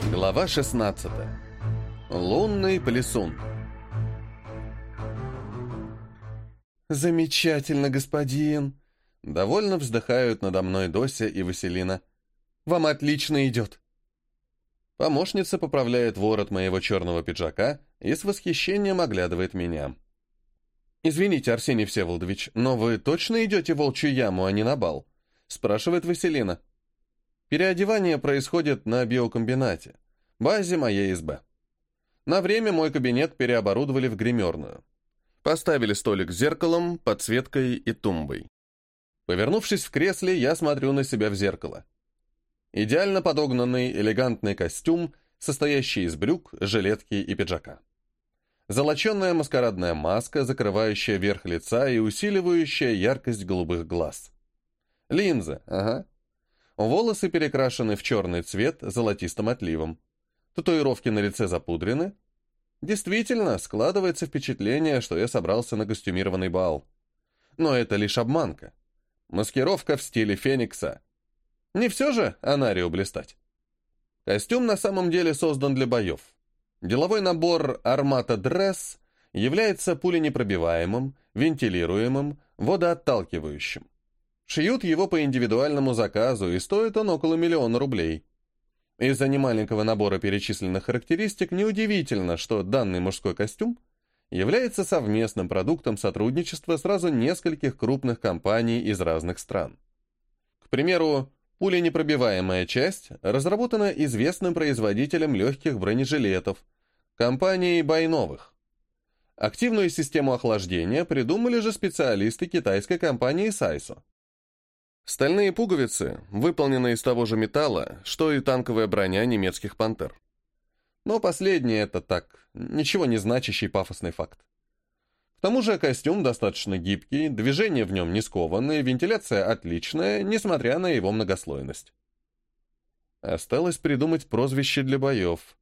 Глава 16. Лунный плесун. «Замечательно, господин!» Довольно вздыхают надо мной Дося и Василина. «Вам отлично идет!» Помощница поправляет ворот моего черного пиджака и с восхищением оглядывает меня. «Извините, Арсений Всеволодович, но вы точно идете в волчью яму, а не на бал?» спрашивает Василина. Переодевание происходит на биокомбинате, базе моей СБ. На время мой кабинет переоборудовали в гримерную. Поставили столик с зеркалом, подсветкой и тумбой. Повернувшись в кресле, я смотрю на себя в зеркало. Идеально подогнанный, элегантный костюм, состоящий из брюк, жилетки и пиджака. Золоченная маскарадная маска, закрывающая верх лица и усиливающая яркость голубых глаз. Линзы, ага. Волосы перекрашены в черный цвет золотистым отливом. Татуировки на лице запудрены. Действительно, складывается впечатление, что я собрался на костюмированный бал. Но это лишь обманка. Маскировка в стиле Феникса. Не все же Анарио блистать. Костюм на самом деле создан для боев. Деловой набор «Армата Дресс» является пуленепробиваемым, вентилируемым, водоотталкивающим. Шьют его по индивидуальному заказу, и стоит он около миллиона рублей. Из-за немаленького набора перечисленных характеристик неудивительно, что данный мужской костюм является совместным продуктом сотрудничества сразу нескольких крупных компаний из разных стран. К примеру, пуленепробиваемая часть разработана известным производителем легких бронежилетов, компанией Байновых. Активную систему охлаждения придумали же специалисты китайской компании Сайсо. Стальные пуговицы выполнены из того же металла, что и танковая броня немецких «Пантер». Но последнее — это так, ничего не значащий пафосный факт. К тому же костюм достаточно гибкий, движения в нем не скованные, вентиляция отличная, несмотря на его многослойность. Осталось придумать прозвище для боев.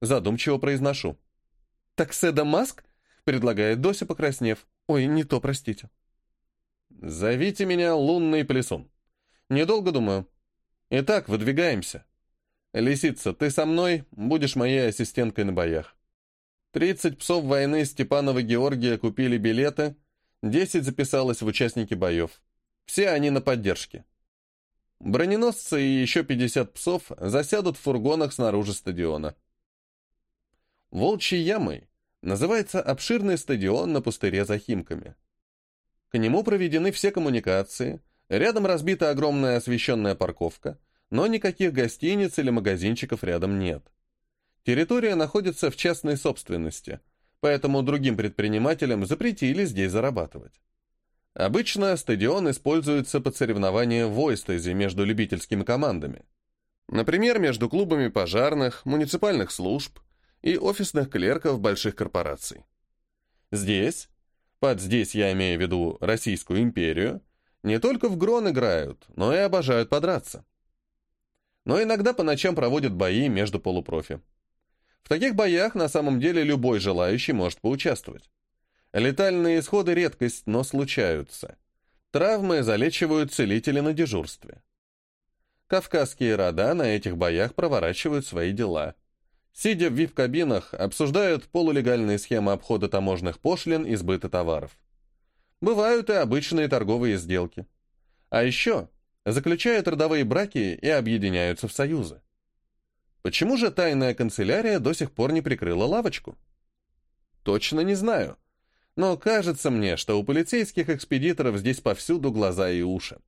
Задумчиво произношу. «Такседа Маск?» — предлагает Дося, покраснев. «Ой, не то, простите». «Зовите меня лунный плесун. Недолго думаю. Итак, выдвигаемся. Лисица, ты со мной, будешь моей ассистенткой на боях. Тридцать псов войны Степанова Георгия купили билеты, десять записалось в участники боев. Все они на поддержке. Броненосцы и еще пятьдесят псов засядут в фургонах снаружи стадиона. Волчьей ямой называется обширный стадион на пустыре за Химками. К нему проведены все коммуникации, рядом разбита огромная освещенная парковка, но никаких гостиниц или магазинчиков рядом нет. Территория находится в частной собственности, поэтому другим предпринимателям запретили здесь зарабатывать. Обычно стадион используется под соревнования в ойстезе между любительскими командами. Например, между клубами пожарных, муниципальных служб и офисных клерков больших корпораций. Здесь под «здесь» я имею в виду Российскую империю, не только в грон играют, но и обожают подраться. Но иногда по ночам проводят бои между полупрофи. В таких боях на самом деле любой желающий может поучаствовать. Летальные исходы – редкость, но случаются. Травмы залечивают целители на дежурстве. Кавказские рода на этих боях проворачивают свои дела – Сидя в вип-кабинах, обсуждают полулегальные схемы обхода таможенных пошлин и сбыта товаров. Бывают и обычные торговые сделки. А еще заключают родовые браки и объединяются в союзы. Почему же тайная канцелярия до сих пор не прикрыла лавочку? Точно не знаю. Но кажется мне, что у полицейских экспедиторов здесь повсюду глаза и уши.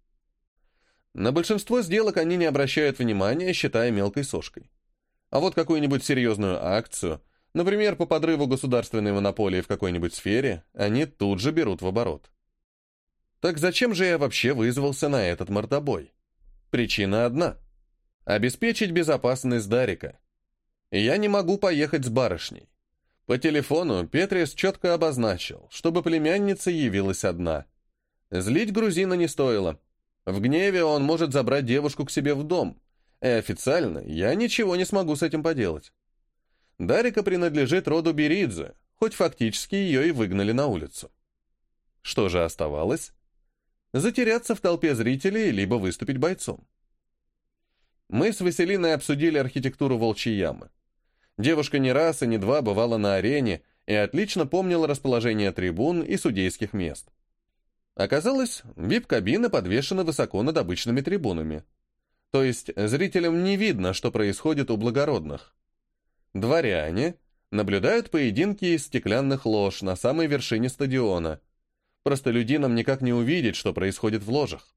На большинство сделок они не обращают внимания, считая мелкой сошкой. А вот какую-нибудь серьезную акцию, например, по подрыву государственной монополии в какой-нибудь сфере, они тут же берут в оборот. Так зачем же я вообще вызвался на этот мордобой? Причина одна – обеспечить безопасность Дарика. я не могу поехать с барышней. По телефону Петрис четко обозначил, чтобы племянница явилась одна. Злить грузина не стоило. В гневе он может забрать девушку к себе в дом, и официально я ничего не смогу с этим поделать. Дарика принадлежит роду Беридзе, хоть фактически ее и выгнали на улицу. Что же оставалось? Затеряться в толпе зрителей, либо выступить бойцом. Мы с Василиной обсудили архитектуру Волчьей ямы. Девушка не раз и не два бывала на арене и отлично помнила расположение трибун и судейских мест. Оказалось, вип-кабины подвешены высоко над обычными трибунами. То есть зрителям не видно, что происходит у благородных. Дворяне наблюдают поединки из стеклянных лож на самой вершине стадиона. Простолюдинам никак не увидеть, что происходит в ложах.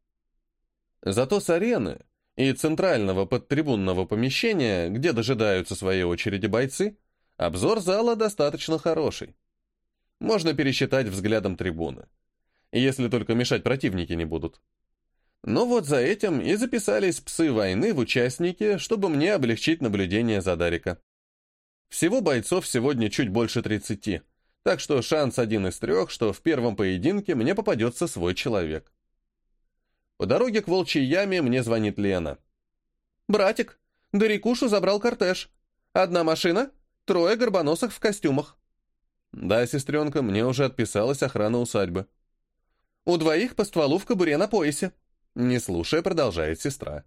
Зато с арены и центрального подтрибунного помещения, где дожидаются своей очереди бойцы, обзор зала достаточно хороший. Можно пересчитать взглядом трибуны. Если только мешать противники не будут. Но вот за этим и записались псы войны в участники, чтобы мне облегчить наблюдение за Дарика. Всего бойцов сегодня чуть больше 30, так что шанс один из трех, что в первом поединке мне попадется свой человек. По дороге к Волчьей яме мне звонит Лена. «Братик, Дарикушу забрал кортеж. Одна машина, трое горбоносых в костюмах». «Да, сестренка, мне уже отписалась охрана усадьбы». «У двоих по стволу в кобуре на поясе», не слушая, продолжает сестра.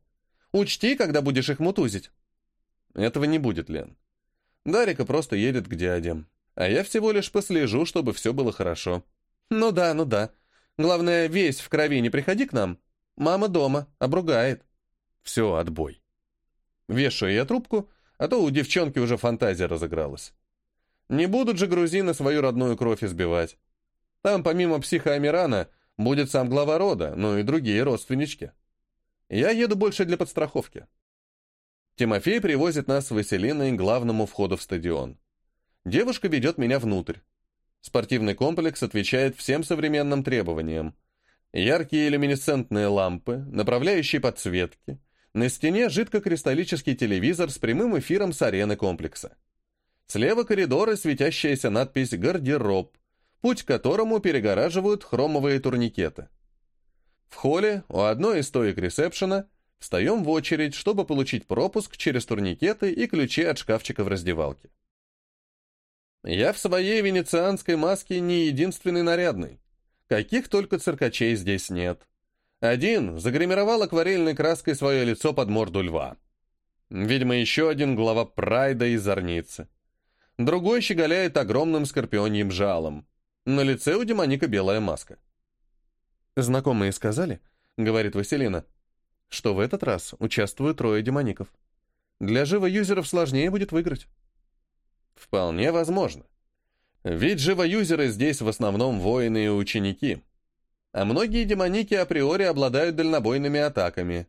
«Учти, когда будешь их мутузить». «Этого не будет, Лен. Дарика просто едет к дядям, а я всего лишь послежу, чтобы все было хорошо». «Ну да, ну да. Главное, весь в крови не приходи к нам. Мама дома, обругает». «Все, отбой». Вешаю я трубку, а то у девчонки уже фантазия разыгралась. Не будут же грузины свою родную кровь избивать. Там, помимо психоамирана, Будет сам глава рода, но и другие родственнички. Я еду больше для подстраховки. Тимофей привозит нас с Василиной к главному входу в стадион. Девушка ведет меня внутрь. Спортивный комплекс отвечает всем современным требованиям. Яркие люминесцентные лампы, направляющие подсветки. На стене жидкокристаллический телевизор с прямым эфиром с арены комплекса. Слева коридора светящаяся надпись «Гардероб», путь к которому перегораживают хромовые турникеты. В холле у одной из стоек ресепшена встаем в очередь, чтобы получить пропуск через турникеты и ключи от шкафчика в раздевалке. Я в своей венецианской маске не единственный нарядный. Каких только циркачей здесь нет. Один загримировал акварельной краской свое лицо под морду льва. Видимо, еще один глава прайда из зорницы. Другой щеголяет огромным скорпионьим жалом. На лице у демоника белая маска. «Знакомые сказали, — говорит Василина, — что в этот раз участвуют трое демоников. Для живо-юзеров сложнее будет выиграть». «Вполне возможно. Ведь живо-юзеры здесь в основном воины и ученики. А многие демоники априори обладают дальнобойными атаками.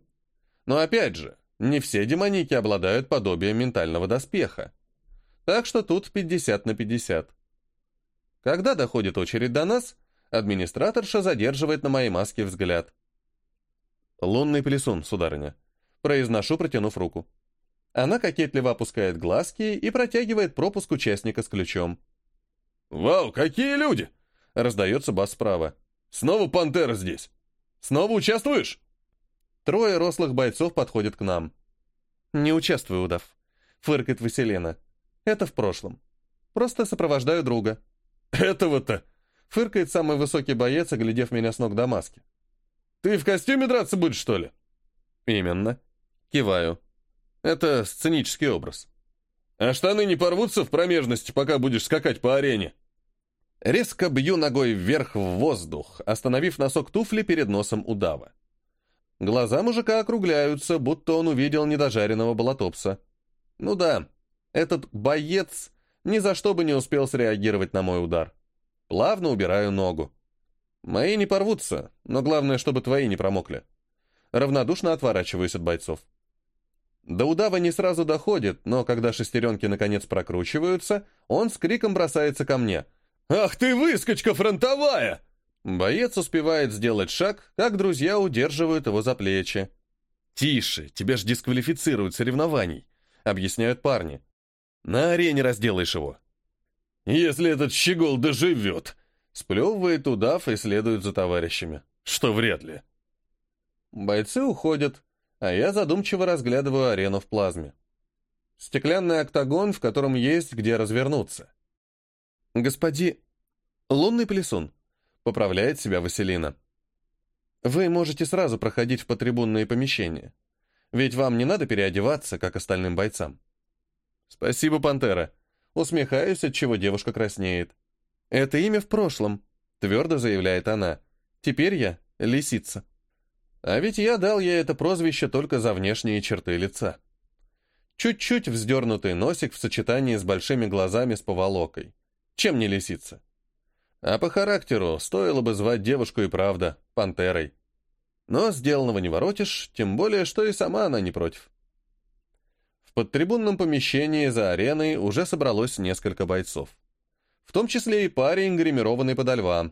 Но опять же, не все демоники обладают подобием ментального доспеха. Так что тут 50 на 50. Когда доходит очередь до нас, администраторша задерживает на моей маске взгляд. «Лунный плесун, сударыня», — произношу, протянув руку. Она кокетливо опускает глазки и протягивает пропуск участника с ключом. «Вау, какие люди!» — раздается бас справа. «Снова пантера здесь! Снова участвуешь?» Трое рослых бойцов подходят к нам. «Не участвую, удав», — фыркает Василена. «Это в прошлом. Просто сопровождаю друга». «Этого-то!» — фыркает самый высокий боец, оглядев меня с ног до маски. «Ты в костюме драться будешь, что ли?» «Именно». Киваю. Это сценический образ. «А штаны не порвутся в промежности, пока будешь скакать по арене?» Резко бью ногой вверх в воздух, остановив носок туфли перед носом удава. Глаза мужика округляются, будто он увидел недожаренного болотопса. Ну да, этот боец ни за что бы не успел среагировать на мой удар. Плавно убираю ногу. Мои не порвутся, но главное, чтобы твои не промокли. Равнодушно отворачиваюсь от бойцов. До удава не сразу доходит, но когда шестеренки наконец прокручиваются, он с криком бросается ко мне. «Ах ты, выскочка фронтовая!» Боец успевает сделать шаг, как друзья удерживают его за плечи. «Тише, тебя ж дисквалифицируют соревнований», — объясняют парни. На арене разделаешь его. Если этот щегол доживет, сплевывает удав и следует за товарищами. Что вряд ли. Бойцы уходят, а я задумчиво разглядываю арену в плазме. Стеклянный октагон, в котором есть где развернуться. «Господи... Лунный плесун», — поправляет себя Василина. «Вы можете сразу проходить в потрибунные помещения. Ведь вам не надо переодеваться, как остальным бойцам. Спасибо, Пантера. Усмехаюсь, от чего девушка краснеет. Это имя в прошлом, твердо заявляет она. Теперь я лисица. А ведь я дал ей это прозвище только за внешние черты лица. Чуть-чуть вздернутый носик в сочетании с большими глазами с поволокой. Чем не лисица? А по характеру стоило бы звать девушку и правда пантерой. Но сделанного не воротишь, тем более, что и сама она не против. В подтрибунном помещении за ареной уже собралось несколько бойцов. В том числе и парень, гримированный подо льва.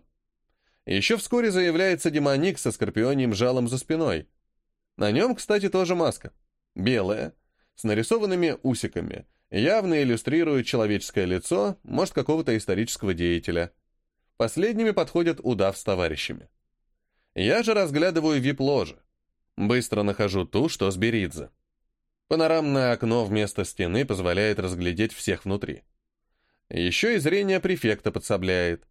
Еще вскоре заявляется демоник со скорпионием жалом за спиной. На нем, кстати, тоже маска. Белая, с нарисованными усиками, явно иллюстрирует человеческое лицо, может, какого-то исторического деятеля. Последними подходят удав с товарищами. Я же разглядываю вип-ложи. Быстро нахожу ту, что с Беридзе. Панорамное окно вместо стены позволяет разглядеть всех внутри. Еще и зрение префекта подсобляет.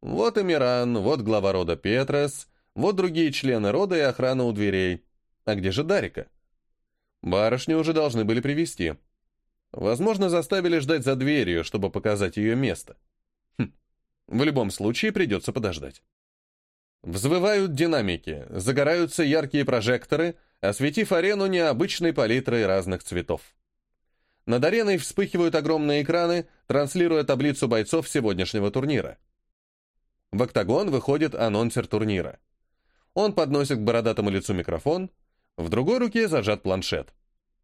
Вот и Миран, вот глава рода Петрос, вот другие члены рода и охрана у дверей. А где же Дарика? Барышню уже должны были привести. Возможно, заставили ждать за дверью, чтобы показать ее место. В любом случае придется подождать. Взвывают динамики, загораются яркие прожекторы, осветив арену необычной палитрой разных цветов. Над ареной вспыхивают огромные экраны, транслируя таблицу бойцов сегодняшнего турнира. В октагон выходит анонсер турнира. Он подносит к бородатому лицу микрофон, в другой руке зажат планшет.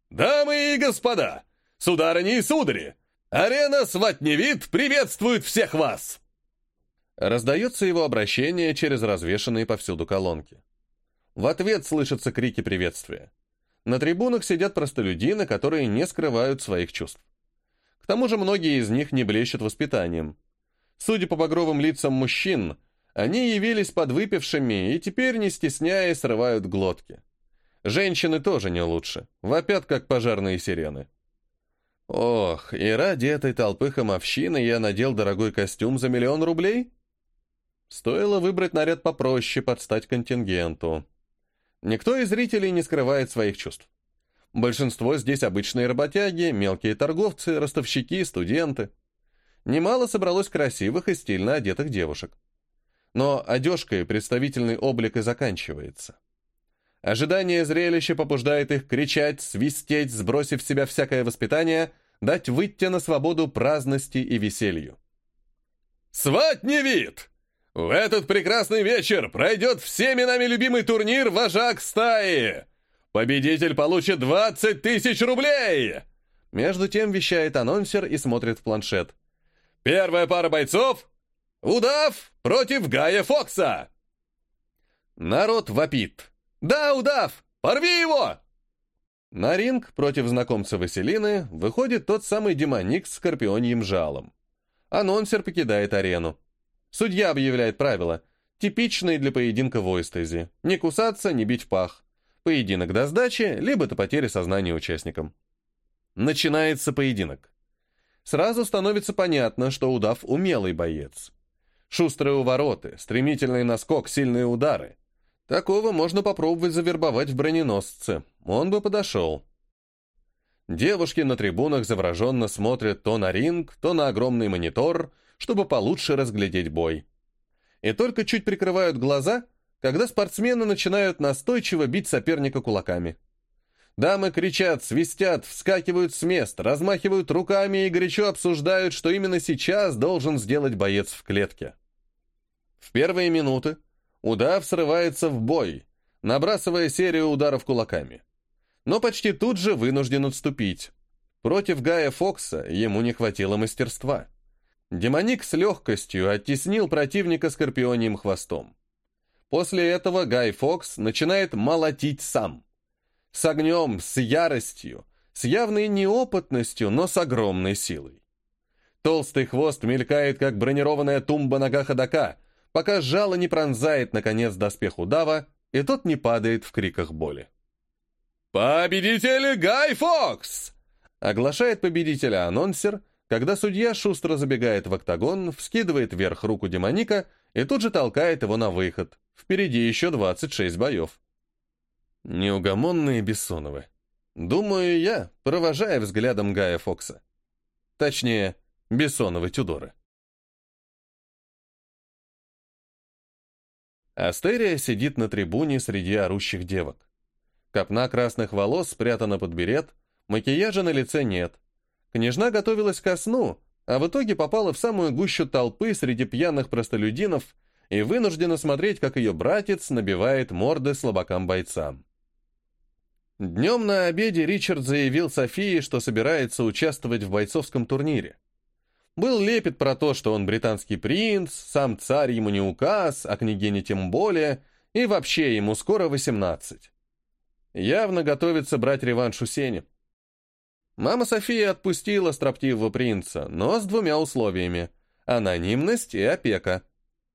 «Дамы и господа, сударыни и судари, арена Сватневид приветствует всех вас!» Раздается его обращение через развешанные повсюду колонки. В ответ слышатся крики приветствия. На трибунах сидят простолюдины, которые не скрывают своих чувств. К тому же многие из них не блещут воспитанием. Судя по багровым лицам мужчин, они явились подвыпившими и теперь, не стесняясь, срывают глотки. Женщины тоже не лучше, вопят, как пожарные сирены. Ох, и ради этой толпы хамовщины я надел дорогой костюм за миллион рублей? Стоило выбрать наряд попроще, под стать контингенту. Никто из зрителей не скрывает своих чувств. Большинство здесь обычные работяги, мелкие торговцы, ростовщики, студенты. Немало собралось красивых и стильно одетых девушек. Но одежкой представительный облик и заканчивается. Ожидание зрелища побуждает их кричать, свистеть, сбросив в себя всякое воспитание, дать выйти на свободу праздности и веселью. «Свать вид!» В этот прекрасный вечер пройдет всеми нами любимый турнир «Вожак стаи». Победитель получит 20 тысяч рублей!» Между тем вещает анонсер и смотрит в планшет. «Первая пара бойцов — Удав против Гая Фокса!» Народ вопит. «Да, Удав! Порви его!» На ринг против знакомца Василины выходит тот самый демоник с скорпионьим жалом. Анонсер покидает арену. Судья объявляет правила, типичные для поединка в ойстезе. Не кусаться, не бить в пах. Поединок до сдачи, либо до потери сознания участникам. Начинается поединок. Сразу становится понятно, что удав умелый боец. Шустрые увороты, стремительный наскок, сильные удары. Такого можно попробовать завербовать в броненосце. Он бы подошел. Девушки на трибунах завороженно смотрят то на ринг, то на огромный монитор, чтобы получше разглядеть бой. И только чуть прикрывают глаза, когда спортсмены начинают настойчиво бить соперника кулаками. Дамы кричат, свистят, вскакивают с мест, размахивают руками и горячо обсуждают, что именно сейчас должен сделать боец в клетке. В первые минуты удав срывается в бой, набрасывая серию ударов кулаками. Но почти тут же вынужден отступить. Против Гая Фокса ему не хватило мастерства. Демоник с легкостью оттеснил противника скорпионием хвостом. После этого Гай Фокс начинает молотить сам. С огнем, с яростью, с явной неопытностью, но с огромной силой. Толстый хвост мелькает, как бронированная тумба нога ходока, пока жало не пронзает, наконец, доспех удава, и тот не падает в криках боли. «Победитель Гай Фокс!» Оглашает победителя анонсер, когда судья шустро забегает в октагон, вскидывает вверх руку демоника и тут же толкает его на выход. Впереди еще 26 боев. Неугомонные Бессоновы. Думаю я, провожая взглядом Гая Фокса. Точнее, Бессоновы Тюдоры. Астерия сидит на трибуне среди орущих девок. Копна красных волос спрятана под берет, макияжа на лице нет. Княжна готовилась ко сну, а в итоге попала в самую гущу толпы среди пьяных простолюдинов и вынуждена смотреть, как ее братец набивает морды слабакам-бойцам. Днем на обеде Ричард заявил Софии, что собирается участвовать в бойцовском турнире. Был лепет про то, что он британский принц, сам царь ему не указ, а княгине тем более, и вообще ему скоро 18. Явно готовится брать реванш у Сени. Мама Софии отпустила строптивого принца, но с двумя условиями – анонимность и опека.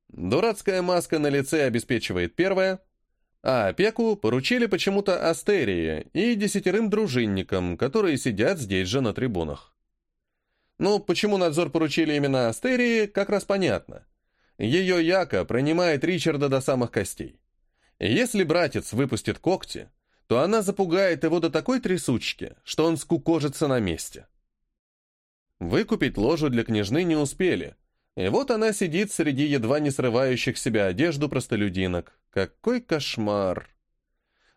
Дурацкая маска на лице обеспечивает первое, а опеку поручили почему-то Астерии и десятерым дружинникам, которые сидят здесь же на трибунах. Ну, почему надзор поручили именно Астерии, как раз понятно. Ее яко принимает Ричарда до самых костей. Если братец выпустит когти, то она запугает его до такой трясучки, что он скукожится на месте. Выкупить ложу для княжны не успели, и вот она сидит среди едва не срывающих себя одежду простолюдинок. Какой кошмар!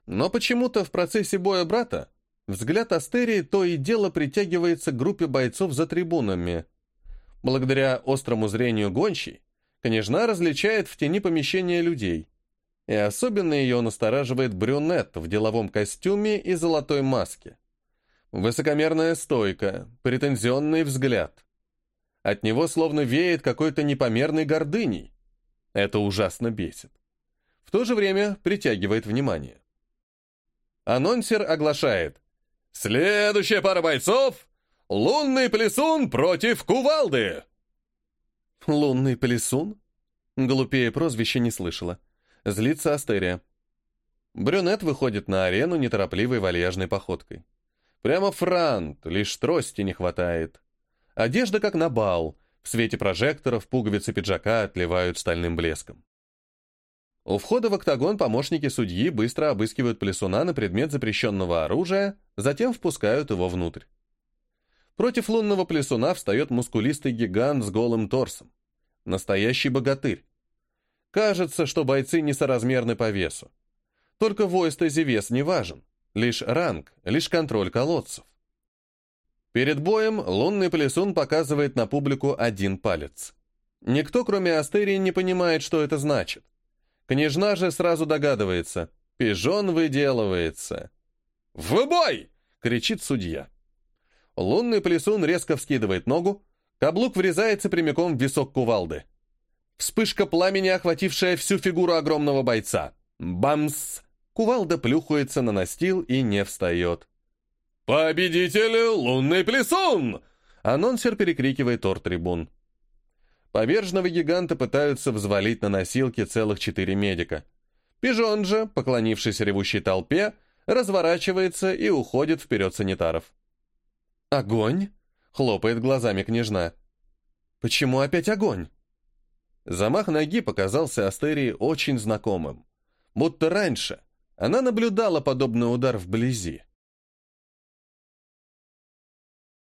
Но почему-то в процессе боя брата Взгляд Астерии то и дело притягивается к группе бойцов за трибунами. Благодаря острому зрению гончей, княжна различает в тени помещения людей. И особенно ее настораживает брюнет в деловом костюме и золотой маске. Высокомерная стойка, претензионный взгляд. От него словно веет какой-то непомерной гордыней. Это ужасно бесит. В то же время притягивает внимание. Анонсер оглашает – Следующая пара бойцов — лунный плесун против кувалды. Лунный плесун? Глупее прозвище не слышала. Злится Астерия. Брюнет выходит на арену неторопливой вальяжной походкой. Прямо франт, лишь трости не хватает. Одежда как на бал, в свете прожекторов пуговицы пиджака отливают стальным блеском. У входа в октагон помощники судьи быстро обыскивают плесуна на предмет запрещенного оружия, затем впускают его внутрь. Против лунного плесуна встает мускулистый гигант с голым торсом. Настоящий богатырь. Кажется, что бойцы несоразмерны по весу. Только в Ойстезе вес не важен. Лишь ранг, лишь контроль колодцев. Перед боем лунный плесун показывает на публику один палец. Никто, кроме Астерии, не понимает, что это значит. Княжна же сразу догадывается. Пижон выделывается. «В бой!» — кричит судья. Лунный плесун резко вскидывает ногу, каблук врезается прямиком в висок кувалды. Вспышка пламени, охватившая всю фигуру огромного бойца. Бамс! Кувалда плюхается на настил и не встает. «Победитель лунный плесун!» Анонсер перекрикивает ор-трибун. Поверженного гиганта пытаются взвалить на носилки целых четыре медика. Пижон же, поклонившись ревущей толпе, разворачивается и уходит вперед санитаров. «Огонь?» — хлопает глазами княжна. «Почему опять огонь?» Замах ноги показался Астерии очень знакомым. Будто раньше она наблюдала подобный удар вблизи.